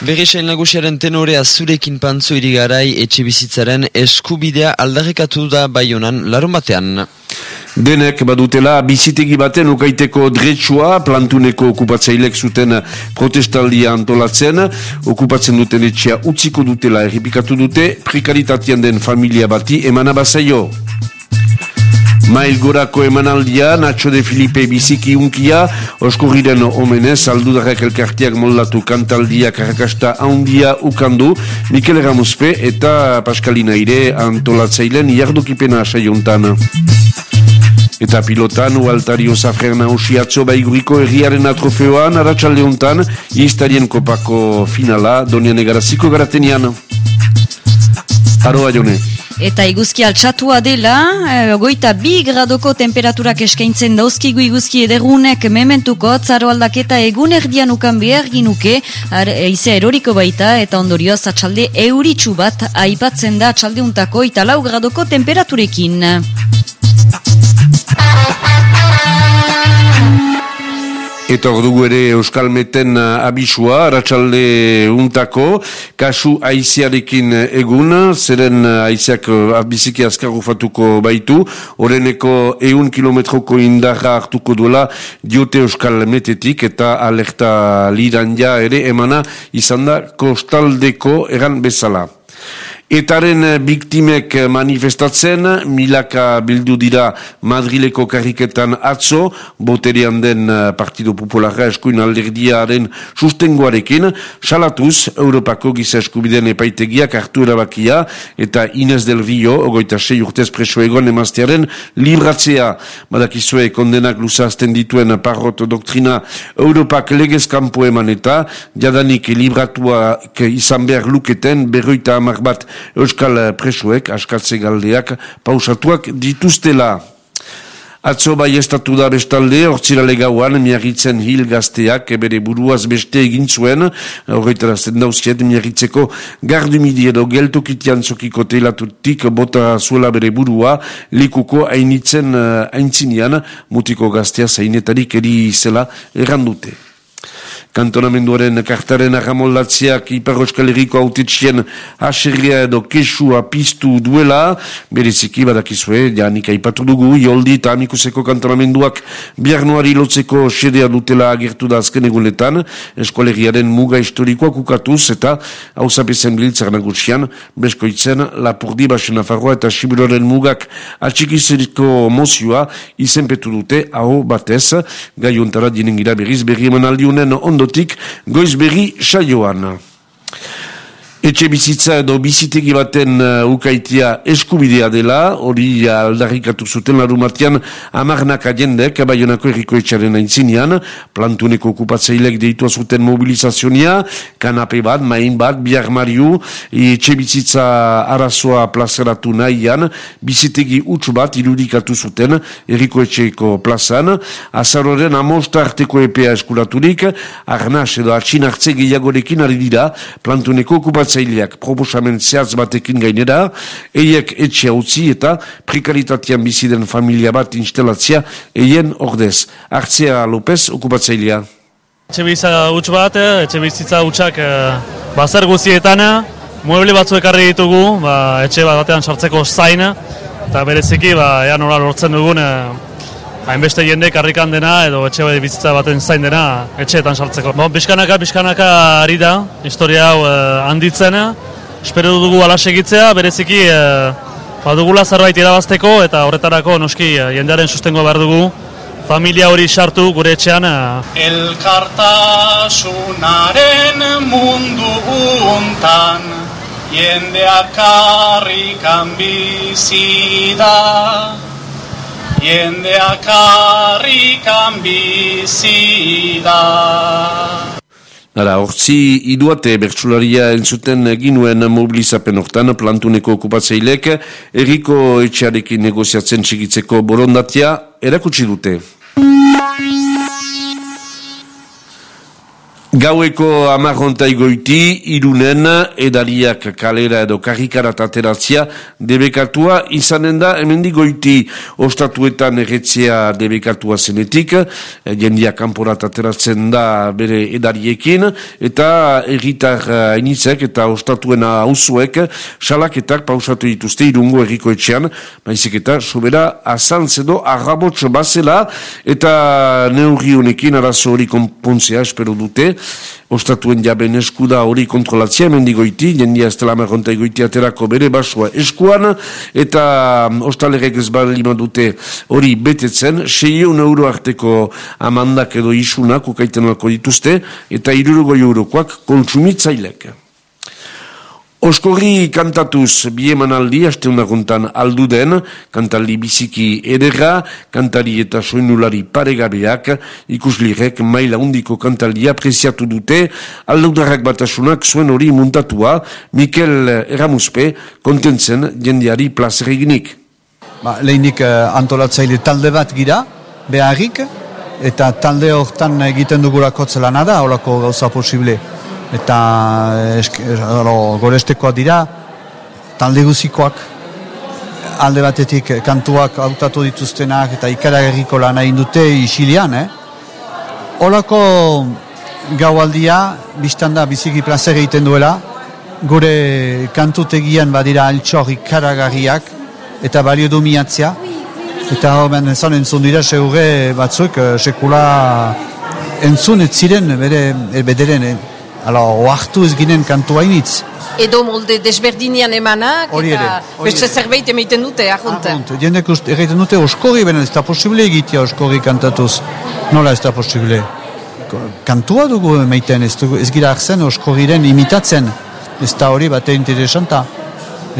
Berrisain nagusiaren tenorea zurekin pantzo irigarai etxe bizitzaren eskubidea aldarrekatu da baionan larun batean. Denek badutela bizitegi baten ukaiteko dretsua plantuneko okupatzailek zuten protestaldia antolatzen, okupatzen duten etxea utziko dutela erripikatu dute, prekaritatian den familia bati emana bazaio. Mail gorako emanaldia, Nacho de Filipe biziki unkia, oskurriren omenez, aldudarrak elkartiak moldatu kantaldia karakasta haundia ukandu, Mikel Ramuzpe eta Paskalina ire antolatzailen jardukipena saiontan. Eta pilotan, Ualtario Zafrerna usiatzo baiguriko erriaren atrofeoan, aratsalde hontan, iztarien kopako finala, donian egaraziko garatenian. Aroa jone. Eta iguzki altxatua dela, e, goita bi gradoko temperaturak eskaintzen dauzkigu iguzki ederunek mementuko, zaro aldaketa egun erdian ukan behar ginuke, ar, e, eroriko baita, eta ondorioz atxalde euritsu bat aipatzen da atxalde untako eta lau gradoko temperaturekin. Eta ordugu ere Euskalmeten uh, abisua, ratxalde untako, kasu aiziarekin egun, zeren uh, aiziak biziki azkar ufatuko baitu, oreneko eun kilometroko indarra hartuko duela diote Euskalmetetik eta alerta liran ja ere emana izan da kostaldeko eran bezala. Etaren eh, biktimek eh, manifestatzen, milaka bildu dira Madrileko karriketan atzo, boterian den eh, Partido Popularra eskuin alderdiaren sustengoarekin, salatuz, Europako giza eskubiden epaitegiak hartu erabakia, eta Inez del Rio, ogoita sei urtez preso egon emaztearen, libratzea, badakizue kondenak luzazten dituen parrot doktrina Europak legezkampo eman eta, jadanik libratua izan behar luketen, berroita amar bat Euskal Presuek, askatze galdeak, pausatuak dituztela. Atzo bai estatu da bestalde, ortsirale gauan, miagitzen hil gazteak, bere buruaz beste egin zuen, horretara zendauzkiet, miagitzeko gardu midi edo geltokitian zokiko teilatutik bota zuela bere burua, likuko hainitzen haintzinean, uh, mutiko gaztea zainetarik eri zela errandute kantonamenduaren kartaren ahamoldatziak Ipar Euskal Herriko autetxien aserria edo kesua piztu duela, bereziki badakizue, janik aipatu dugu, joldi eta amikuseko kantonamenduak biarnoari lotzeko sedea dutela agertu da azken egunetan, eskolegiaren muga historikoak ukatuz eta hausapezen biltzak nagusian, beskoitzen lapurdi basen afarroa eta sibiroren mugak atxikizeriko mozioa izenpetu dute, hau batez, gai ontara dinen gira berriz, berri eman aldiunen ondotik goiz berri saioan. Etxe bizitza edo bizitegi baten uh, ukaitia eskubidea dela, hori aldarrikatu zuten larumartian amarnak ajendek, abaionako erriko etxaren aintzinean, plantuneko okupatzeilek deitua zuten mobilizazionia, kanape bat, main bat, biar mariu, etxe bizitza arazoa plazaratu nahian, bizitegi utx bat irudikatu zuten erriko etxeko plazan, azaroren amosta arteko epea eskuraturik, arnas edo atxin hartze gehiagorekin ari dira, plantuneko okupatzeilek antolatzaileak proposamen zehaz batekin gainera, eiek etxe utzi eta prekaritatean biziden familia bat instalatzia eien ordez. Artzea López, okupatzailea. Etxe bizitza utz bat, eh, etxe bizitza utzak eh, bazer guztietan, eh, mueble batzu ekarri ditugu, ba, etxe bat batean sartzeko zaina, eta bereziki, ba, ea nola lortzen dugun, hainbeste jende karrikan dena edo etxe bai bizitza baten zain dena etxeetan sartzeko. Bo, bizkanaka, bizkanaka ari da, historia hau eh, handitzen, espero dugu ala segitzea, bereziki eh, badugula zerbait irabazteko eta horretarako noski eh, jendearen sustengo behar dugu, familia hori sartu gure etxean. Elkartasunaren mundu untan, jendeak karrikan bizi da, jendeak harrikan bizi da. Hala, orzi iduate bertsularia entzuten ginuen mobilizapen hortan plantuneko okupatzeilek, erriko etxearekin negoziatzen txigitzeko borondatia erakutsi dute. Gaueko amarrontai goiti, irunen edariak kalera edo karrikarat ateratzia debekatua izanen da hemendi goiti. Ostatuetan erretzea debekatua zenetik, eh, jendia kanporat ateratzen da bere edariekin, eta erritar initzek eta ostatuena hauzuek salaketak pausatu dituzte irungo erriko etxean, maizik eta sobera azantzedo arrabotxo bazela eta neurri honekin arazo hori konpontzea espero dute, ostatuen jaben eskuda hori kontrolatzea mendigoiti, jendia ez dela merronta egoiti aterako bere basua eskuan, eta um, ostalegek ez balima dute hori betetzen, seion euro arteko amandak edo isunak ukaiten alko dituzte, eta irurugo eurokoak kontsumitzailek. Oskorri kantatuz bieman aldi, asteunaguntan aldu den, kantaldi biziki edera, kantari eta soinulari paregabeak, ikuslirek maila undiko kantaldi apreziatu dute, aldaudarrak batasunak zuen hori muntatua, Mikel Eramuspe, kontentzen jendiari plazer eginik. Ba, lehinik uh, antolatzaile talde bat gira, beharrik, eta talde hortan egiten dugurako zelana da, horako gauza posible eta gorestekoak dira talde guzikoak alde batetik kantuak hautatu dituztenak eta ikaragerriko lan egin dute isilian, eh? Olako gaualdia, biztan da biziki plazer egiten duela, gure kantutegian badira altxor ikaragarriak eta balio du miatzia. Eta horren ezan entzun dira, segure batzuk, eh, sekula entzun ez ziren, bere, bederen, eh, Hala, oartu ez ginen kantu hainitz. Edo molde desberdinian emanak, hori ere, eta beste zerbait emaiten dute, ahont. Ahont, jendek egiten dute oskorri, benen ez da posible egitea oskorri kantatuz. Nola ez da posible? Kantua dugu emaiten, ez, dugu, ez gira arzen oskorriren imitatzen. Ez da hori bate interesanta.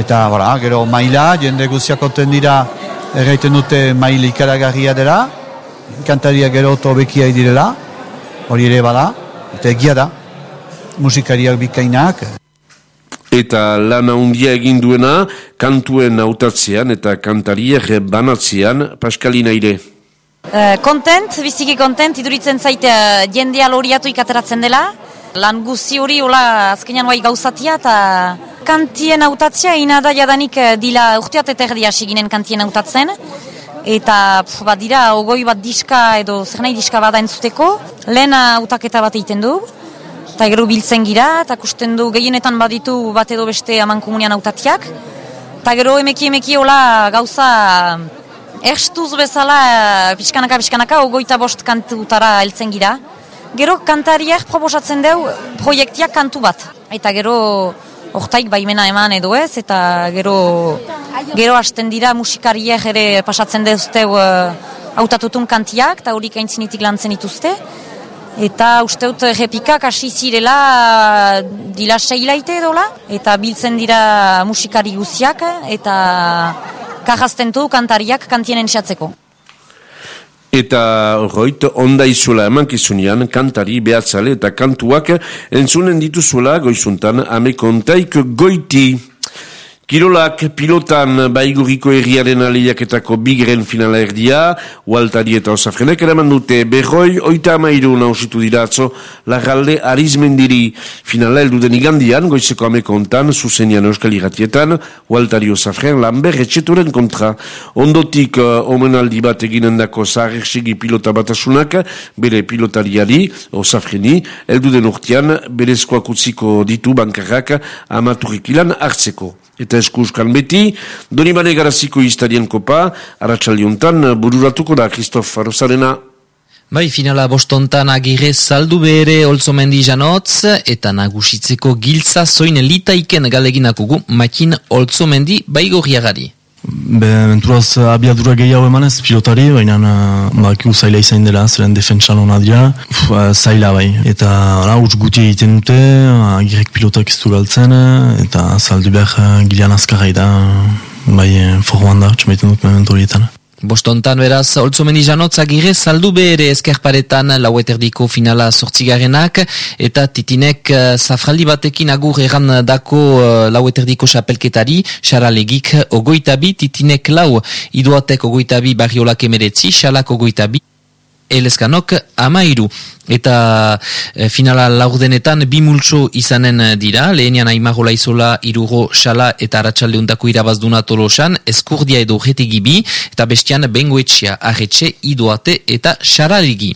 Eta, bora, gero maila, jende guziakoten dira, egiten dute maila ikaragarria dela, kantaria gero tobekia direla, hori ere bada, eta egia da musikariak bikainak. Eta lana handia egin duena kantuen autatzean eta kantariek banatzean Paskalina ire. Kontent, uh, biziki kontent, iduritzen zaite uh, jendea loriatu ikateratzen dela. Lan guzi hori, hola, azkenean bai gauzatia, eta kantien autatzea, inada jadanik uh, dila urteat eta erdia ginen kantien autatzen. Eta pf, bat dira, ogoi bat diska edo zer nahi diska bada entzuteko. Lehen autaketa bat egiten du eta gero biltzen gira, eta kusten du gehienetan baditu bat edo beste aman komunian autatiak. Eta gero emeki emeki hola gauza erstuz bezala pixkanaka pixkanaka ogoita bost kantutara heltzen gira. Gero kantariak proposatzen deu proiektiak kantu bat. Eta gero hortaik baimena eman edo ez, eta gero gero hasten dira musikariek ere pasatzen deuzteu uh, autatutun kantiak, eta horik aintzinitik lantzen ituzte. Eta uste dut repikak hasi zirela dila seilaite edola, eta biltzen dira musikari guziak, eta kajazten du kantariak kantien entxatzeko. Eta horreit, onda izula eman kizunean, kantari, behatzale eta kantuak entzunen dituzuela goizuntan amekontaik goiti. Kirolak pilotan baiguriko erriaren aleiaketako bigren finala erdia, Waltari eta Osafrenek eraman dute. Berroi oita amairu nausitu diratzo lagalde arizmendiri. Finala elduden igandian, goizeko amekontan, zuzenian euskal iratietan, Waltari Osafren lanber etxeturen kontra. Ondotik uh, omenaldi bat eginen dako zaharreksegi pilota batasunak, bere pilotariari, Osafreni, elduden urtean, berezkoak utziko ditu bankarrak amaturikilan hartzeko eta eskuskan beti, doni bane garaziko iztarien kopa, aratsaliontan bururatuko da, Kristof Arrozarena. Bai, finala bostontan agire saldu behere olzomendi janotz, eta nagusitzeko giltza zoin litaiken galeginakugu makin olzomendi baigorriagari. Be, menturaz abiadura gehiago emanez pilotari, baina uh, zaila izan dela, zeren defentsan hona dira, uh, zaila bai. Eta ara, utz guti egiten dute, agirek pilotak ez galtzen, eta zaldu behar uh, gilean azkarra da, bai, forroan da, txamaiten dut momentu horietan. Bostontan beraz, oltzomendi janotzak gire saldu behar ezkerparetan laueterdiko finala sortzigarenak eta titinek uh, zafraldi batekin agur eran dako uh, laueterdiko xapelketari, xaralegik ogoitabi, titinek lau iduatek ogoitabi barriolak emeretzi, xalak ogoitabi. Elezkanok amairu. Eta e, finala laurdenetan bi multso izanen dira, lehenian aimagola izola irugo xala eta aratsalde untako irabazduna tolosan, eskurdia edo gibi, eta bestian bengoetxea, arretxe, idoate eta xaraligi.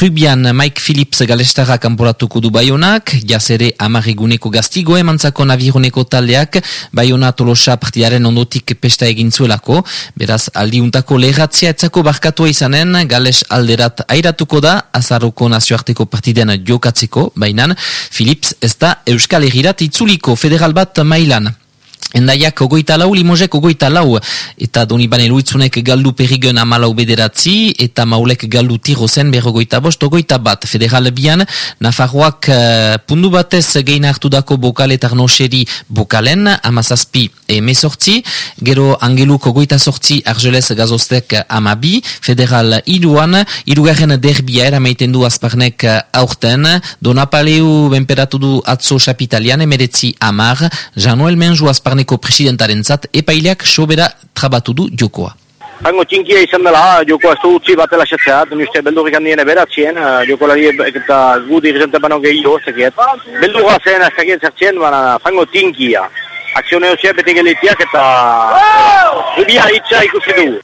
Rubian Mike Phillips galestara kanporatuko du baionak, jazere amarreguneko gaztigo emantzako navironeko taldeak, baiona tolosa partidaren ondotik pesta egin zuelako, beraz aldiuntako leherratzea etzako barkatua izanen, gales alderat airatuko da, azaroko nazioarteko partidean jokatzeko, bainan, Philips ez da Euskal Egirat itzuliko federal bat mailan. Endaiak ogoita lau, limozek ogoita lau, eta doni bane luitzunek galdu perigen amalau bederatzi, eta maulek galdu tiro zen berrogoita bost, ogoita bat. Federal bian, Nafarroak uh, pundu batez gein hartu dako bokal eta arnoseri bokalen, amazazpi emezortzi, gero angeluk ogoita sortzi argelez gazostek amabi, federal iruan, irugarren derbia eramaiten du azparnek aurten, donapaleu benperatu du atzo chapitalian, emeretzi amar, Januel Menju azparnek Barneko presidentaren zat, epaileak sobera trabatu du jokoa. Hango txinkia izan dela, joko ez du utzi batela setzea, duen uste beldurrik handien eberatzien, joko lari eta gu dirigente bano gehiago, zekiet. Beldurra zen, ez zekiet zertzien, baina fango tinkia. Akzioneo txea bete gelitiak eta... Rubia itxa ikusi dugu.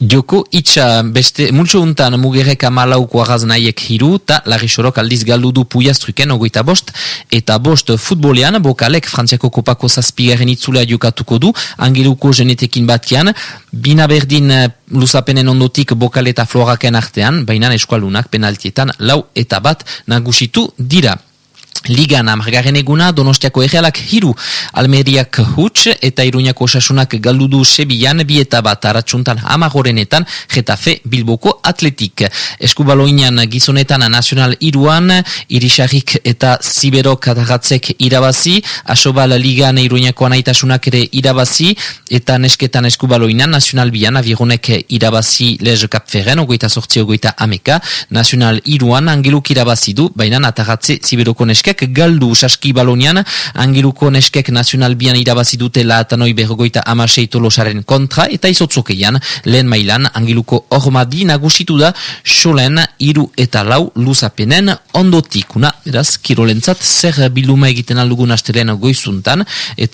Joko itxa beste multso untan mugerek amalauko agaz nahiek hiru eta larri sorok aldiz galdu du puiastruken ogoita bost eta bost futbolean bokalek frantziako kopako zazpigaren itzulea jokatuko du angeluko genetekin batian bina berdin eh, luzapenen ondotik bokal eta floraken artean baina eskualunak penaltietan lau eta bat nagusitu dira Ligan amargaren eguna Donostiako egealak hiru Almeriak huts eta Iruñako osasunak galdudu sebian bi eta bat aratsuntan amagorenetan Getafe Bilboko Atletik. Eskubaloinan gizonetan nazional iruan Irisarrik eta Ziberok adagatzek irabazi Asobal Ligan Iruñako anaitasunak ere irabazi eta nesketan eskubaloinan nazional bian avironek irabazi lez kapferen ogoita sortzi ogoita ameka nazional iruan angeluk irabazi du baina atagatze Ziberoko neske neskek galdu saski balonian, angeluko neskek nazional bian irabazi dute latanoi berrogoita amasei tolosaren kontra, eta izotzokeian, lehen mailan, angeluko ormadi nagusitu da, solen, iru eta lau luzapenen ondotikuna, eraz, kirolentzat, zer biluma egiten aldugun astelen goizuntan, eta